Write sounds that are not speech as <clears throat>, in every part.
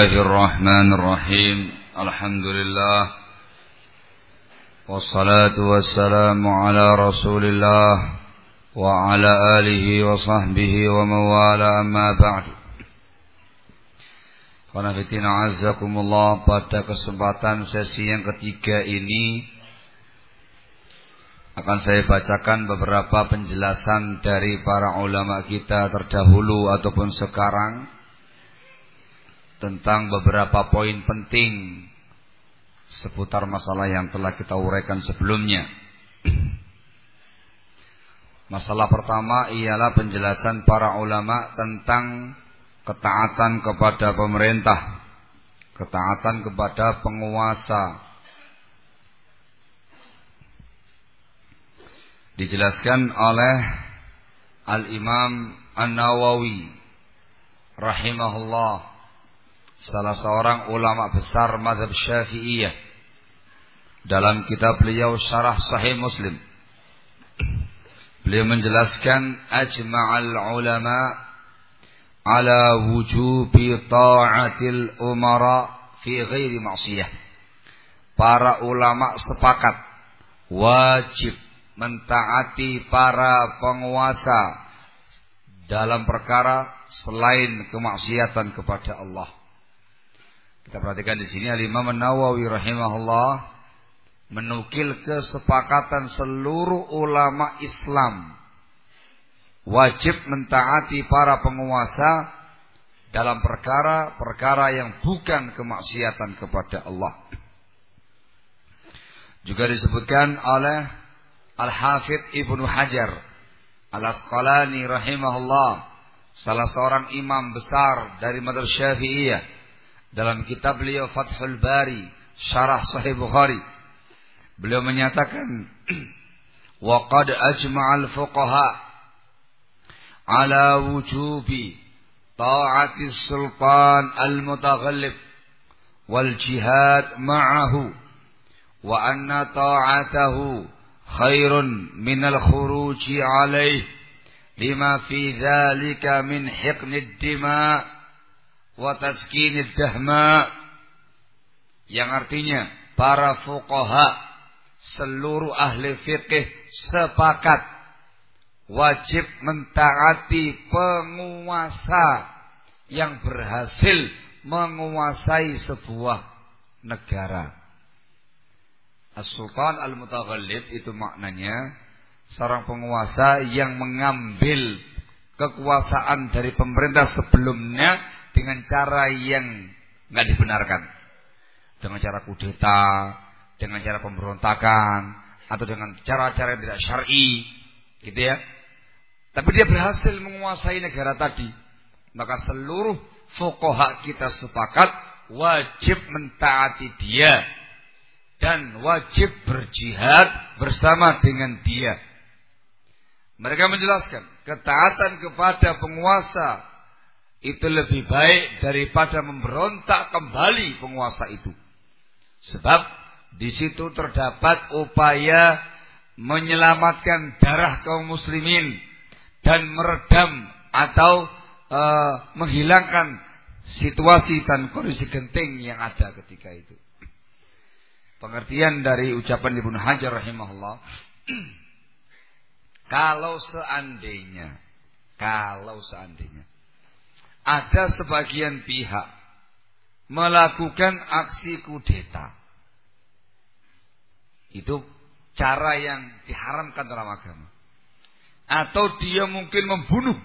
الله الرحمن الرحيم الحمد لله والصلاة والسلام على رسول الله وعلى آله وصحبه ومن والاه أما بعد Qanafitina azakumullah pada kesempatan sesi yang ketiga ini akan saya bacakan beberapa penjelasan dari para ulama kita terdahulu ataupun sekarang tentang beberapa poin penting seputar masalah yang telah kita uraikan sebelumnya. <clears throat> Masalah pertama ialah penjelasan para ulama tentang ketaatan kepada pemerintah, ketaatan kepada penguasa. Dijelaskan oleh Al-Imam An-Nawawi rahimahullah salah seorang ulama besar mazhab Syafi'iyah dalam kitab beliau Syarah Sahih Muslim beliau menjelaskan ajma'al ulama ala wujubi ta'atil umara fi ghairi ma'siyah. Para ulama sepakat wajib mentaati para penguasa dalam perkara selain kemaksiatan kepada Allah. Kita perhatikan di sini Al-Imam rahimahullah menukil kesepakatan seluruh ulama Islam wajib mentaati para penguasa dalam perkara-perkara yang bukan kemaksiatan kepada Allah. Juga disebutkan oleh Al-Hafidh Ibnu Hajar Al-Asqalani rahimahullah salah seorang imam besar dari madhab Syafi'iyah dalam kitab beliau Fathul Bari Syarah Sahih Bukhari beliau menyatakan wa qad ajma'al fuqaha على وجوب طاعة السلطان المتغلب والجهاد معه وأن طاعته خير من الخروج عليه لما في ذلك من حقن Wataskinid dahma yang artinya para fukoha seluruh ahli fikih sepakat wajib mentaati penguasa yang berhasil menguasai sebuah negara. As-Sultan Al-Mutaghalib itu maknanya seorang penguasa yang mengambil kekuasaan dari pemerintah sebelumnya dengan cara yang nggak dibenarkan. Dengan cara kudeta, dengan cara pemberontakan, atau dengan cara-cara yang tidak syar'i, gitu ya. Tapi dia berhasil menguasai negara tadi. Maka seluruh fokoha kita sepakat wajib mentaati dia. Dan wajib berjihad bersama dengan dia. Mereka menjelaskan ketaatan kepada penguasa itu lebih baik daripada memberontak kembali penguasa itu. Sebab di situ terdapat upaya menyelamatkan darah kaum muslimin dan meredam atau uh, menghilangkan situasi dan kondisi genting yang ada ketika itu. Pengertian dari ucapan Ibnu Hajar rahimahullah <clears throat> kalau seandainya kalau seandainya ada sebagian pihak melakukan aksi kudeta itu cara yang diharamkan dalam agama atau dia mungkin membunuh,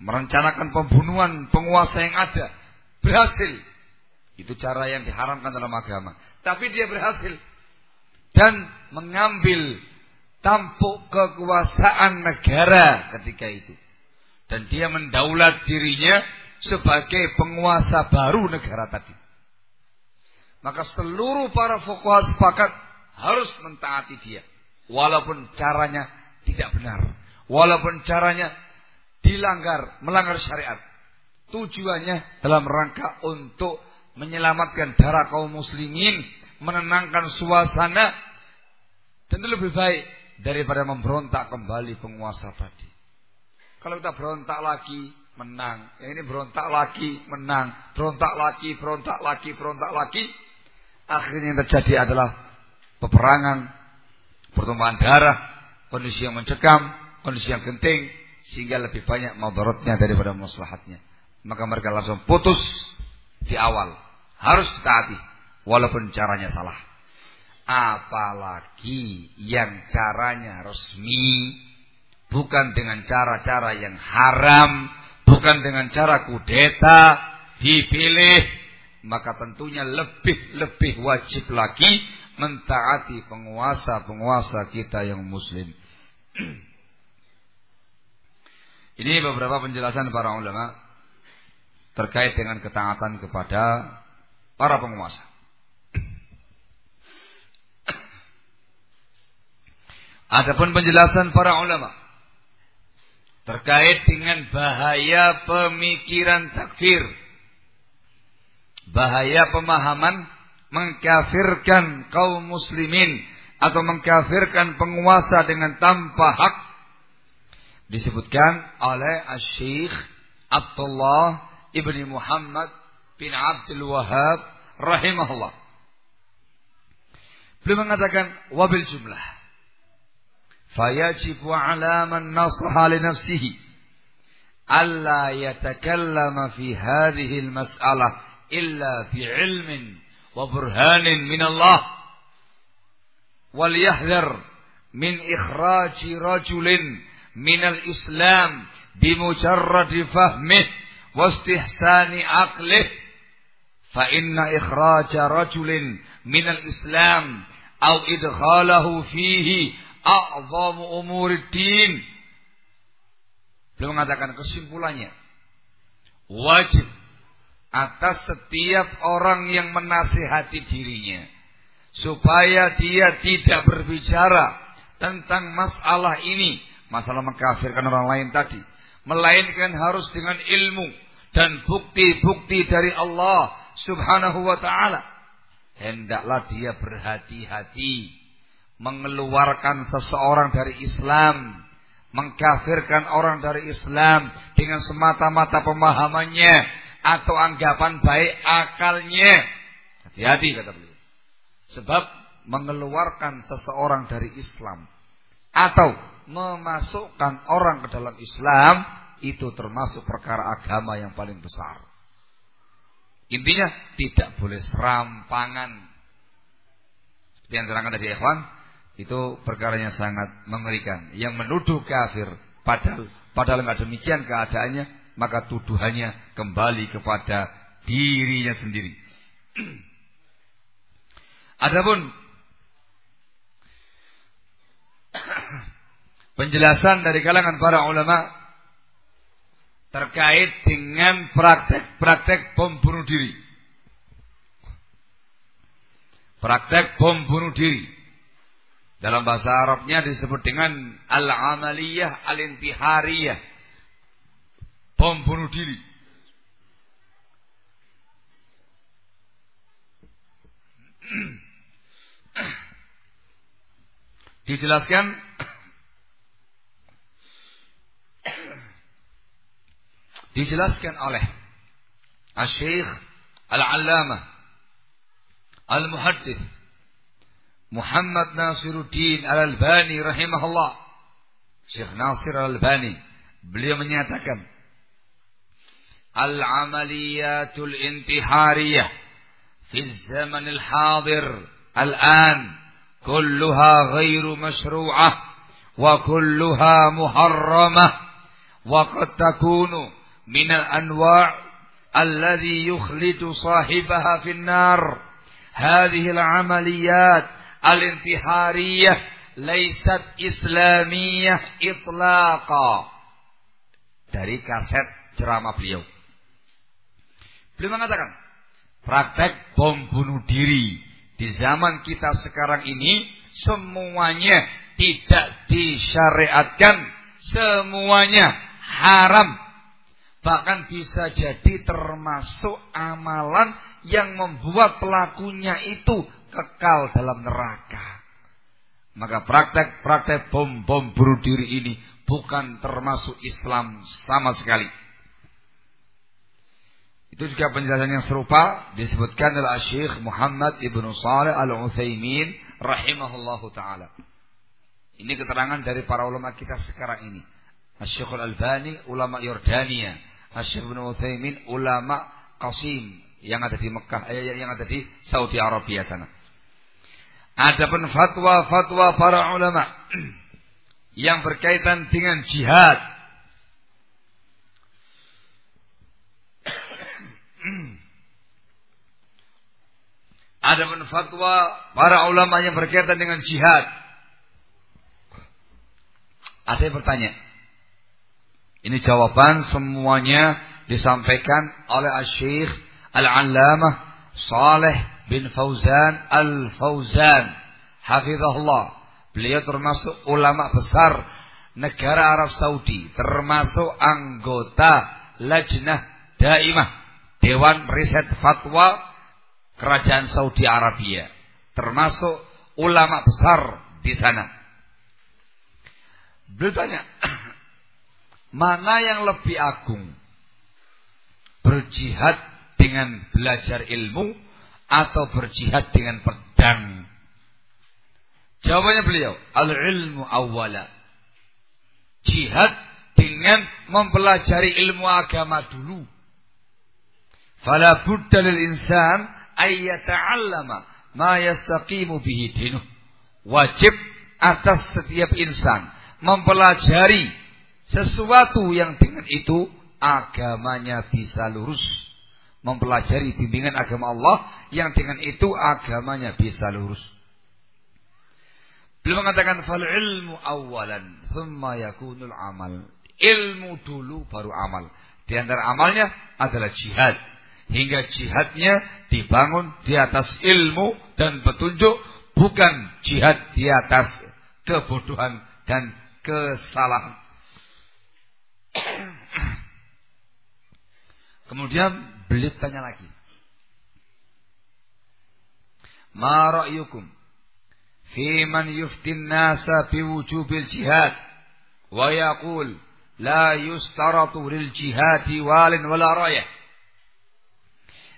merencanakan pembunuhan penguasa yang ada, berhasil. Itu cara yang diharamkan dalam agama. Tapi dia berhasil dan mengambil tampuk kekuasaan negara ketika itu. Dan dia mendaulat dirinya sebagai penguasa baru negara tadi. Maka seluruh para fokus sepakat harus mentaati dia. Walaupun caranya tidak benar. Walaupun caranya dilanggar, melanggar syariat. Tujuannya dalam rangka untuk menyelamatkan darah kaum muslimin, menenangkan suasana, tentu lebih baik daripada memberontak kembali penguasa tadi. Kalau kita berontak lagi, menang. Yang ini berontak lagi, menang. Berontak lagi, berontak lagi, berontak lagi. Akhirnya yang terjadi adalah peperangan, pertumpahan darah, kondisi yang mencekam, kondisi yang genting, sehingga lebih banyak madaratnya daripada maslahatnya. Maka mereka langsung putus di awal. Harus ditaati, walaupun caranya salah. Apalagi yang caranya resmi, bukan dengan cara-cara yang haram, bukan dengan cara kudeta, dipilih, maka tentunya lebih-lebih wajib lagi mentaati penguasa-penguasa kita yang muslim. <clears throat> Ini beberapa penjelasan para ulama terkait dengan ketaatan kepada para penguasa. <clears throat> Adapun penjelasan para ulama terkait dengan bahaya pemikiran takfir. Bahaya pemahaman mengkafirkan kaum muslimin atau mengkafirkan penguasa dengan tanpa hak disebutkan oleh Syekh Abdullah ibni Muhammad bin Abdul Wahab rahimahullah. Beliau mengatakan wabil jumlah فيجب على من نصح لنفسه ألا يتكلم في هذه المسألة إلا في علم وبرهان من الله وليحذر من إخراج رجل من الإسلام بمجرد فهمه واستحسان عقله فإن إخراج رجل من الإسلام أو إدخاله فيه a'zamu umuriddin. Beliau mengatakan kesimpulannya wajib atas setiap orang yang menasihati dirinya supaya dia tidak berbicara tentang masalah ini, masalah mengkafirkan orang lain tadi, melainkan harus dengan ilmu dan bukti-bukti dari Allah Subhanahu wa taala. Hendaklah dia berhati-hati mengeluarkan seseorang dari Islam, mengkafirkan orang dari Islam dengan semata-mata pemahamannya atau anggapan baik akalnya. Hati-hati kata beliau. Sebab mengeluarkan seseorang dari Islam atau memasukkan orang ke dalam Islam itu termasuk perkara agama yang paling besar. Intinya tidak boleh serampangan. Seperti yang terangkan tadi Ikhwan, itu perkaranya sangat mengerikan. Yang menuduh kafir padahal padahal nggak demikian keadaannya, maka tuduhannya kembali kepada dirinya sendiri. <clears throat> Adapun <clears throat> penjelasan dari kalangan para ulama terkait dengan praktek-praktek bom bunuh diri. Praktek bom bunuh diri. Dalam bahasa Arabnya disebut dengan al-amaliyah al-intihariyah. Bom bunuh diri. Dijelaskan dijelaskan oleh Al-Syekh Al-Allamah محمد ناصر الدin al-Albani rahimahullah Syekh Nasir al-Albani beliau menyatakan العمليات الانتحارية في الزمن الحاضر الآن كلها غير مشروعة وكلها محرمة وقد تكون من الأنواع الذي يخلد صاحبها في النار. هذه العمليات al-intihariyah laisat islamiyah itlaqa. Dari kaset ceramah beliau. Beliau mengatakan, praktek bom bunuh diri di zaman kita sekarang ini semuanya tidak disyariatkan, semuanya haram. Bahkan bisa jadi termasuk amalan yang membuat pelakunya itu kekal dalam neraka. Maka praktek-praktek bom-bom bunuh diri ini bukan termasuk Islam sama sekali. Itu juga penjelasan yang serupa disebutkan oleh Syekh Muhammad Ibnu Saleh Al-Utsaimin rahimahullahu taala. Ini keterangan dari para ulama kita sekarang ini. Syekh Al-Albani ulama Yordania, Syekh Ibnu Utsaimin ulama Qasim yang ada di Mekah eh, yang ada di Saudi Arabia sana. Adapun fatwa-fatwa para ulama yang berkaitan dengan jihad. Adapun fatwa para ulama yang berkaitan dengan jihad. Ada yang bertanya. Ini jawaban semuanya disampaikan oleh Syekh Al-Allamah Saleh bin Fauzan Al-Fauzan hafizahullah. Beliau termasuk ulama besar negara Arab Saudi, termasuk anggota Lajnah Daimah Dewan Riset Fatwa Kerajaan Saudi Arabia, termasuk ulama besar di sana. Beliau tanya, <clears throat> mana yang lebih agung? Berjihad dengan belajar ilmu atau berjihad dengan pedang? Jawabannya beliau, al-ilmu awwala. Jihad dengan mempelajari ilmu agama dulu. Fala budda lil insan ay yata'allama ma yastaqimu bihi dinuh. Wajib atas setiap insan mempelajari sesuatu yang dengan itu agamanya bisa lurus mempelajari bimbingan agama Allah yang dengan itu agamanya bisa lurus. Beliau mengatakan fal ilmu awalan thumma yakunul amal. Ilmu dulu baru amal. Di antara amalnya adalah jihad. Hingga jihadnya dibangun di atas ilmu dan petunjuk. Bukan jihad di atas kebodohan dan kesalahan. Kemudian Beliau tanya lagi. Ma ra'yukum fi man yuftin nasa bi wujubil jihad wa yaqul la yustaratu lil jihadi walin wala rayah.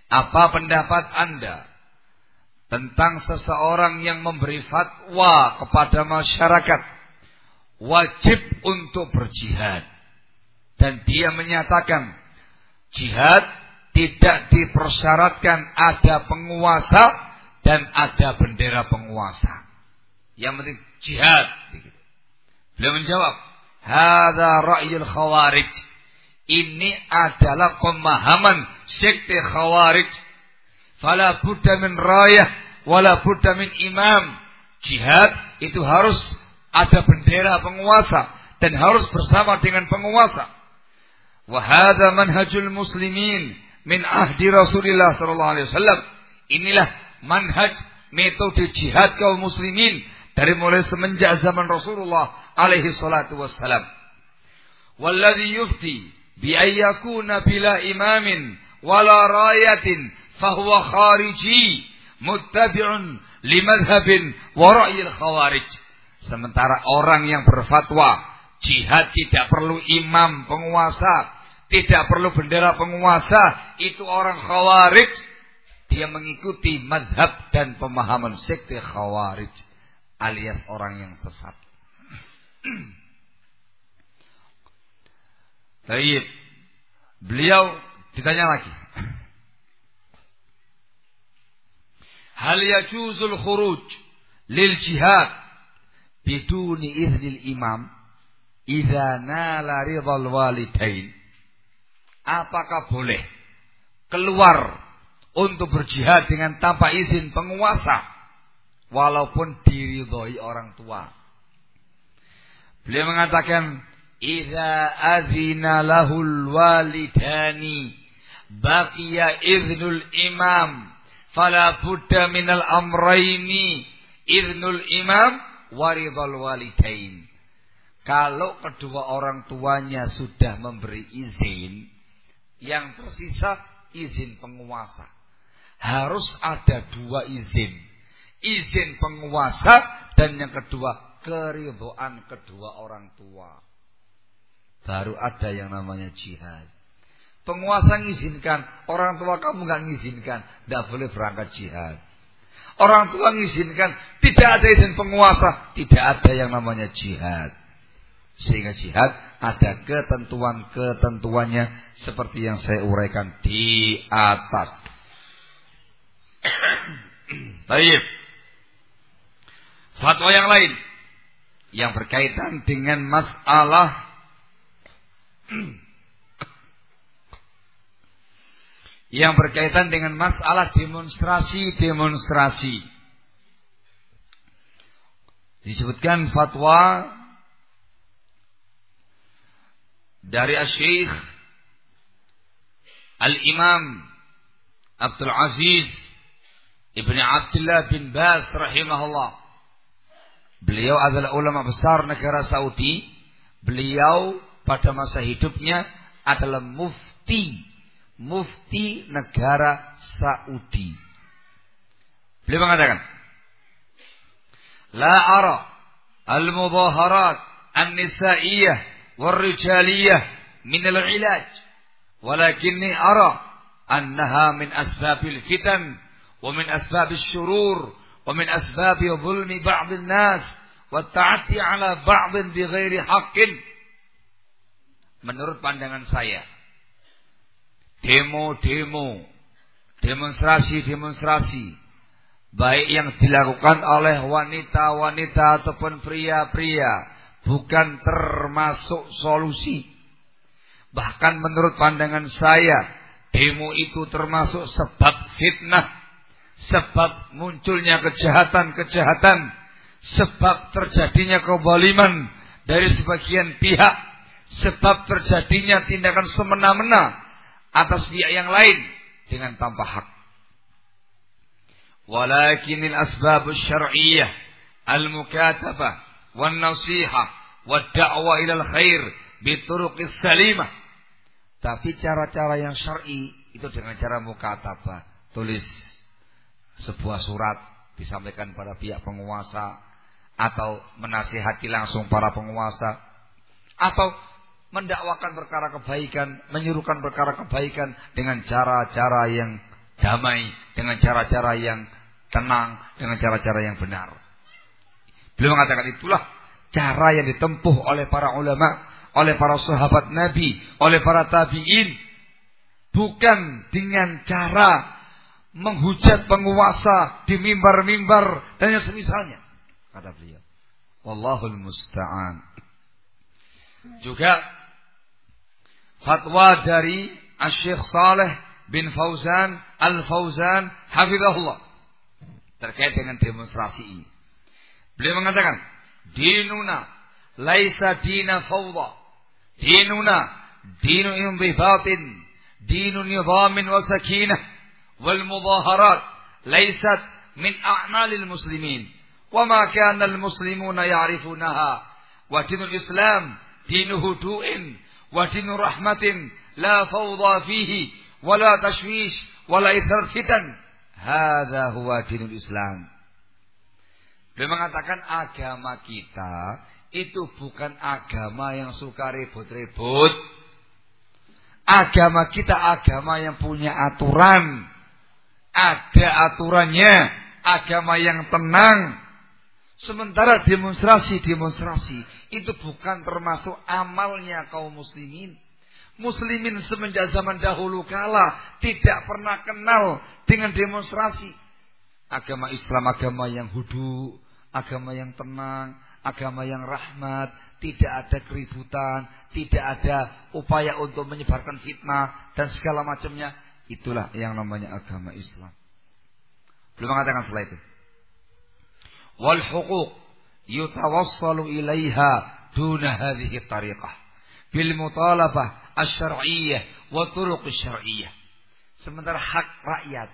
Apa pendapat Anda tentang seseorang yang memberi fatwa kepada masyarakat wajib untuk berjihad dan dia menyatakan jihad tidak dipersyaratkan ada penguasa dan ada bendera penguasa. Yang penting jihad. Beliau menjawab, Hada ra'yul khawarij. Ini adalah pemahaman sekte khawarij. Fala buddha min rayah, wala buddha min imam. Jihad itu harus ada bendera penguasa dan harus bersama dengan penguasa. Wahada manhajul muslimin min ahdi Rasulullah sallallahu alaihi wasallam. Inilah manhaj metode jihad kaum muslimin dari mulai semenjak zaman Rasulullah alaihi salatu wassalam. Walladhi yufti bi ayyakuna bila imamin wala rayatin fahuwa khariji muttabi'un limadhabin wa ra'yil khawarij. Sementara orang yang berfatwa jihad tidak perlu imam penguasa, tidak perlu bendera penguasa, itu orang khawarij. Dia mengikuti madhab dan pemahaman sekte khawarij. Alias orang yang sesat. <clears throat> Baik. Beliau ditanya lagi. <clears throat> Hal yajuzul khuruj lil jihad biduni idhnil imam idza nala ridhal walidain apakah boleh keluar untuk berjihad dengan tanpa izin penguasa walaupun diridhoi orang tua. Beliau mengatakan idza azina lahul walidani baqiya idznul imam fala budda minal amraini idznul imam waridhal walidain. Kalau kedua orang tuanya sudah memberi izin, yang tersisa izin penguasa. Harus ada dua izin. Izin penguasa dan yang kedua keribuan kedua orang tua. Baru ada yang namanya jihad. Penguasa ngizinkan, orang tua kamu nggak ngizinkan, tidak boleh berangkat jihad. Orang tua ngizinkan, tidak ada izin penguasa, tidak ada yang namanya jihad. Sehingga jihad ada ketentuan-ketentuannya seperti yang saya uraikan di atas. <coughs> Baik. Fatwa yang lain yang berkaitan dengan masalah <coughs> yang berkaitan dengan masalah demonstrasi-demonstrasi. Disebutkan fatwa dari Syekh Al-Imam Abdul Aziz Ibn Abdullah bin Bas rahimahullah. Beliau adalah ulama besar negara Saudi. Beliau pada masa hidupnya adalah mufti. Mufti negara Saudi. Beliau mengatakan. La ara al-mudaharat an-nisaiyah wal-rijaliyah min al-ilaj. Walakinni ara annaha min asbabil fitan ومن أسباب الشرور ومن أسباب ظلم بعض الناس والتعدي على بعض بغير حق menurut pandangan saya demo-demo demonstrasi-demonstrasi baik yang dilakukan oleh wanita-wanita ataupun pria-pria bukan termasuk solusi bahkan menurut pandangan saya demo itu termasuk sebab fitnah sebab munculnya kejahatan-kejahatan, sebab terjadinya kebaliman dari sebagian pihak, sebab terjadinya tindakan semena-mena atas pihak yang lain dengan tanpa hak. Walakinil asbab syar'iyyah al-mukatabah wan nasihah wad da'wa ila al-khair bituruqis salimah. Tapi cara-cara yang syar'i itu dengan cara mukatabah, tulis sebuah surat disampaikan pada pihak penguasa atau menasihati langsung para penguasa atau mendakwakan perkara kebaikan, menyuruhkan perkara kebaikan dengan cara-cara yang damai, dengan cara-cara yang tenang, dengan cara-cara yang benar. Beliau mengatakan itulah cara yang ditempuh oleh para ulama, oleh para sahabat Nabi, oleh para tabi'in. Bukan dengan cara menghujat penguasa di mimbar-mimbar dan yang semisalnya. Kata beliau. Wallahul musta'an. Juga fatwa dari Syekh Saleh bin Fauzan Al-Fauzan hafizahullah terkait dengan demonstrasi ini. Beliau mengatakan, "Dinuna laisa dina fawda. Dinuna dinu imbibatin, dinu nizamin wa sakinah." والمظاهرات ليست من أعمال المسلمين وما كان المسلمون يعرفونها ودين الإسلام دين هدوء ودين رحمة لا فوضى فيه ولا تشويش ولا إثر فتن هذا هو دين الإسلام Beliau mengatakan agama kita itu bukan agama yang suka ribut-ribut. Agama kita agama yang punya aturan ada aturannya, agama yang tenang. Sementara demonstrasi-demonstrasi itu bukan termasuk amalnya kaum muslimin. Muslimin semenjak zaman dahulu kala tidak pernah kenal dengan demonstrasi. Agama Islam agama yang hudu, agama yang tenang, agama yang rahmat, tidak ada keributan, tidak ada upaya untuk menyebarkan fitnah dan segala macamnya. Itulah yang namanya agama Islam. Belum mengatakan setelah itu. Wal huquq yutawassalu ilaiha duna hadhihi tariqah bil mutalabah asy-syar'iyyah wa turuq. Sementara hak rakyat,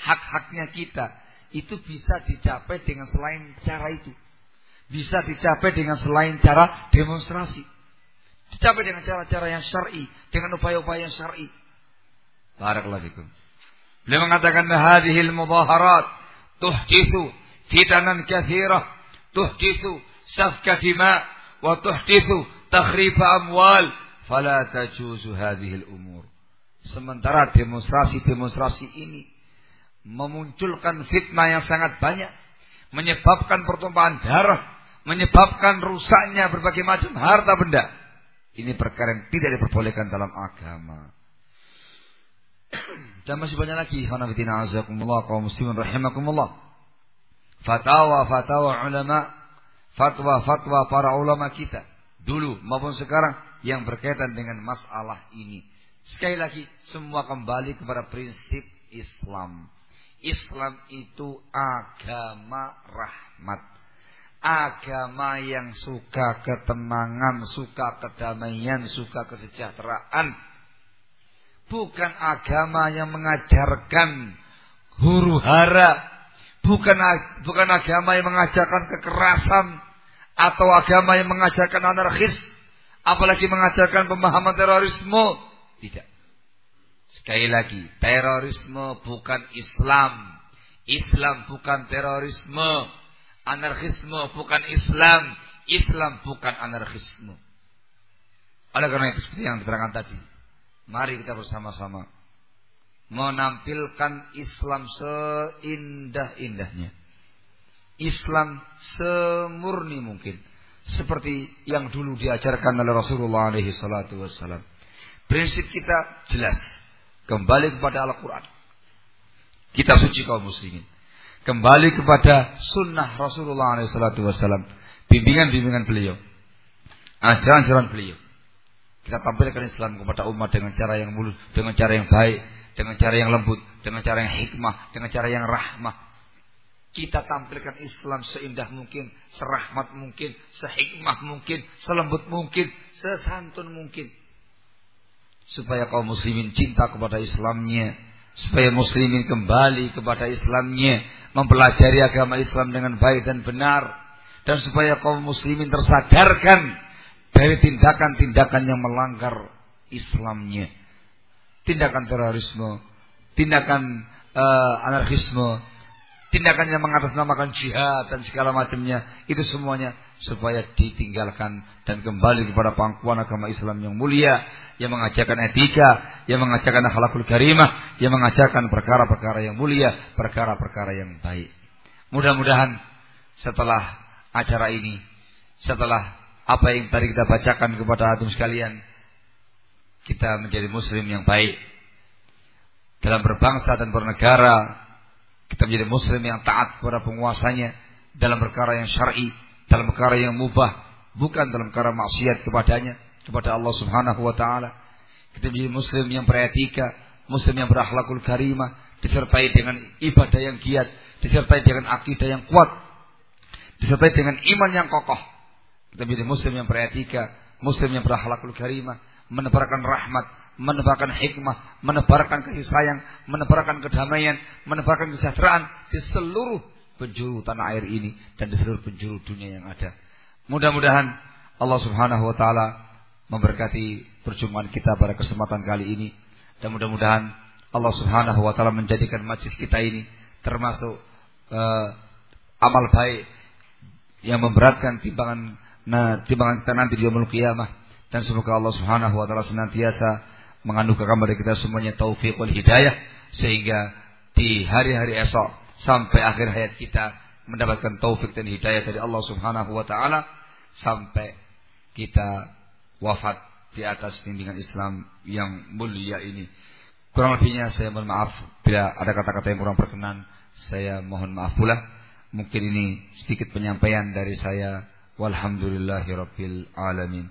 hak-haknya kita itu bisa dicapai dengan selain cara itu. Bisa dicapai dengan selain cara demonstrasi. Dicapai dengan cara-cara yang syar'i, dengan upaya-upaya yang syar'i. Barakallahu fikum. Beliau mengatakan hadhil mudaharat tuhdithu fitanan kathirah, tuhdithu safka dima wa tuhdithu takhrif amwal, fala tajuzu hadhil umur. Sementara demonstrasi-demonstrasi ini memunculkan fitnah yang sangat banyak, menyebabkan pertumpahan darah, menyebabkan rusaknya berbagai macam harta benda. Ini perkara yang tidak diperbolehkan dalam agama. <clears throat> Dan masih banyak lagi, hanafitina azakumullah, kaum muslimin rahimakumullah. Fatwa-fatwa ulama, fatwa-fatwa para ulama kita dulu maupun sekarang yang berkaitan dengan masalah ini. Sekali lagi, semua kembali kepada prinsip Islam. Islam itu agama rahmat. Agama yang suka ketenangan, suka kedamaian, suka kesejahteraan. Bukan agama yang mengajarkan huru hara. Bukan, bukan agama yang mengajarkan kekerasan. Atau agama yang mengajarkan anarkis. Apalagi mengajarkan pemahaman terorisme tidak. Sekali lagi, terorisme bukan Islam. Islam bukan terorisme. Anarkisme bukan Islam. Islam bukan anarkisme. Oleh karena itu seperti yang diterangkan tadi. Mari kita bersama-sama menampilkan Islam seindah-indahnya. Islam semurni mungkin. Seperti yang dulu diajarkan oleh Rasulullah wassalam. Prinsip kita jelas. Kembali kepada Al-Quran. Kitab suci kaum muslimin. Kembali kepada sunnah Rasulullah SAW. Bimbingan-bimbingan beliau. Ajaran-ajaran beliau. Kita tampilkan Islam kepada umat dengan cara yang mulus, dengan cara yang baik, dengan cara yang lembut, dengan cara yang hikmah, dengan cara yang rahmah. Kita tampilkan Islam seindah mungkin, serahmat mungkin, sehikmah mungkin, selembut mungkin, sesantun mungkin supaya kaum muslimin cinta kepada Islamnya, supaya muslimin kembali kepada Islamnya, mempelajari agama Islam dengan baik dan benar, dan supaya kaum muslimin tersadarkan dari tindakan-tindakan yang melanggar Islamnya, tindakan terorisme, tindakan uh, anarkisme, tindakan yang mengatasnamakan jihad dan segala macamnya, itu semuanya supaya ditinggalkan dan kembali kepada pangkuan agama Islam yang mulia yang mengajarkan etika, yang mengajarkan akhlakul karimah, yang mengajarkan perkara-perkara yang mulia, perkara-perkara yang baik. Mudah-mudahan setelah acara ini, setelah apa yang tadi kita bacakan kepada atum sekalian, kita menjadi muslim yang baik dalam berbangsa dan bernegara. Kita menjadi muslim yang taat kepada penguasanya dalam perkara yang syar'i dalam perkara yang mubah, bukan dalam perkara maksiat kepadanya, kepada Allah Subhanahu wa taala. Kita menjadi muslim yang beretika, muslim yang berakhlakul karimah, disertai dengan ibadah yang giat, disertai dengan akidah yang kuat, disertai dengan iman yang kokoh. Kita menjadi muslim yang beretika, muslim yang berakhlakul karimah, menebarkan rahmat, menebarkan hikmah, menebarkan kasih sayang, menebarkan kedamaian, menebarkan kesejahteraan di seluruh penjuru tanah air ini dan di seluruh penjuru dunia yang ada. Mudah-mudahan Allah Subhanahu wa taala memberkati perjumpaan kita pada kesempatan kali ini dan mudah-mudahan Allah Subhanahu wa taala menjadikan majlis kita ini termasuk uh, amal baik yang memberatkan timbangan nah, timbangan kita nanti di yaumul qiyamah dan semoga Allah Subhanahu wa taala senantiasa menganugerahkan kepada kita semuanya taufik wal hidayah sehingga di hari-hari esok sampai akhir hayat kita mendapatkan taufik dan hidayah dari Allah Subhanahu wa taala sampai kita wafat di atas bimbingan Islam yang mulia ini. Kurang lebihnya saya mohon maaf bila ada kata-kata yang kurang berkenan, saya mohon maaf pula. Mungkin ini sedikit penyampaian dari saya. Walhamdulillahirabbil alamin.